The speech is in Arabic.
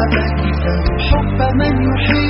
حبك حب من يحب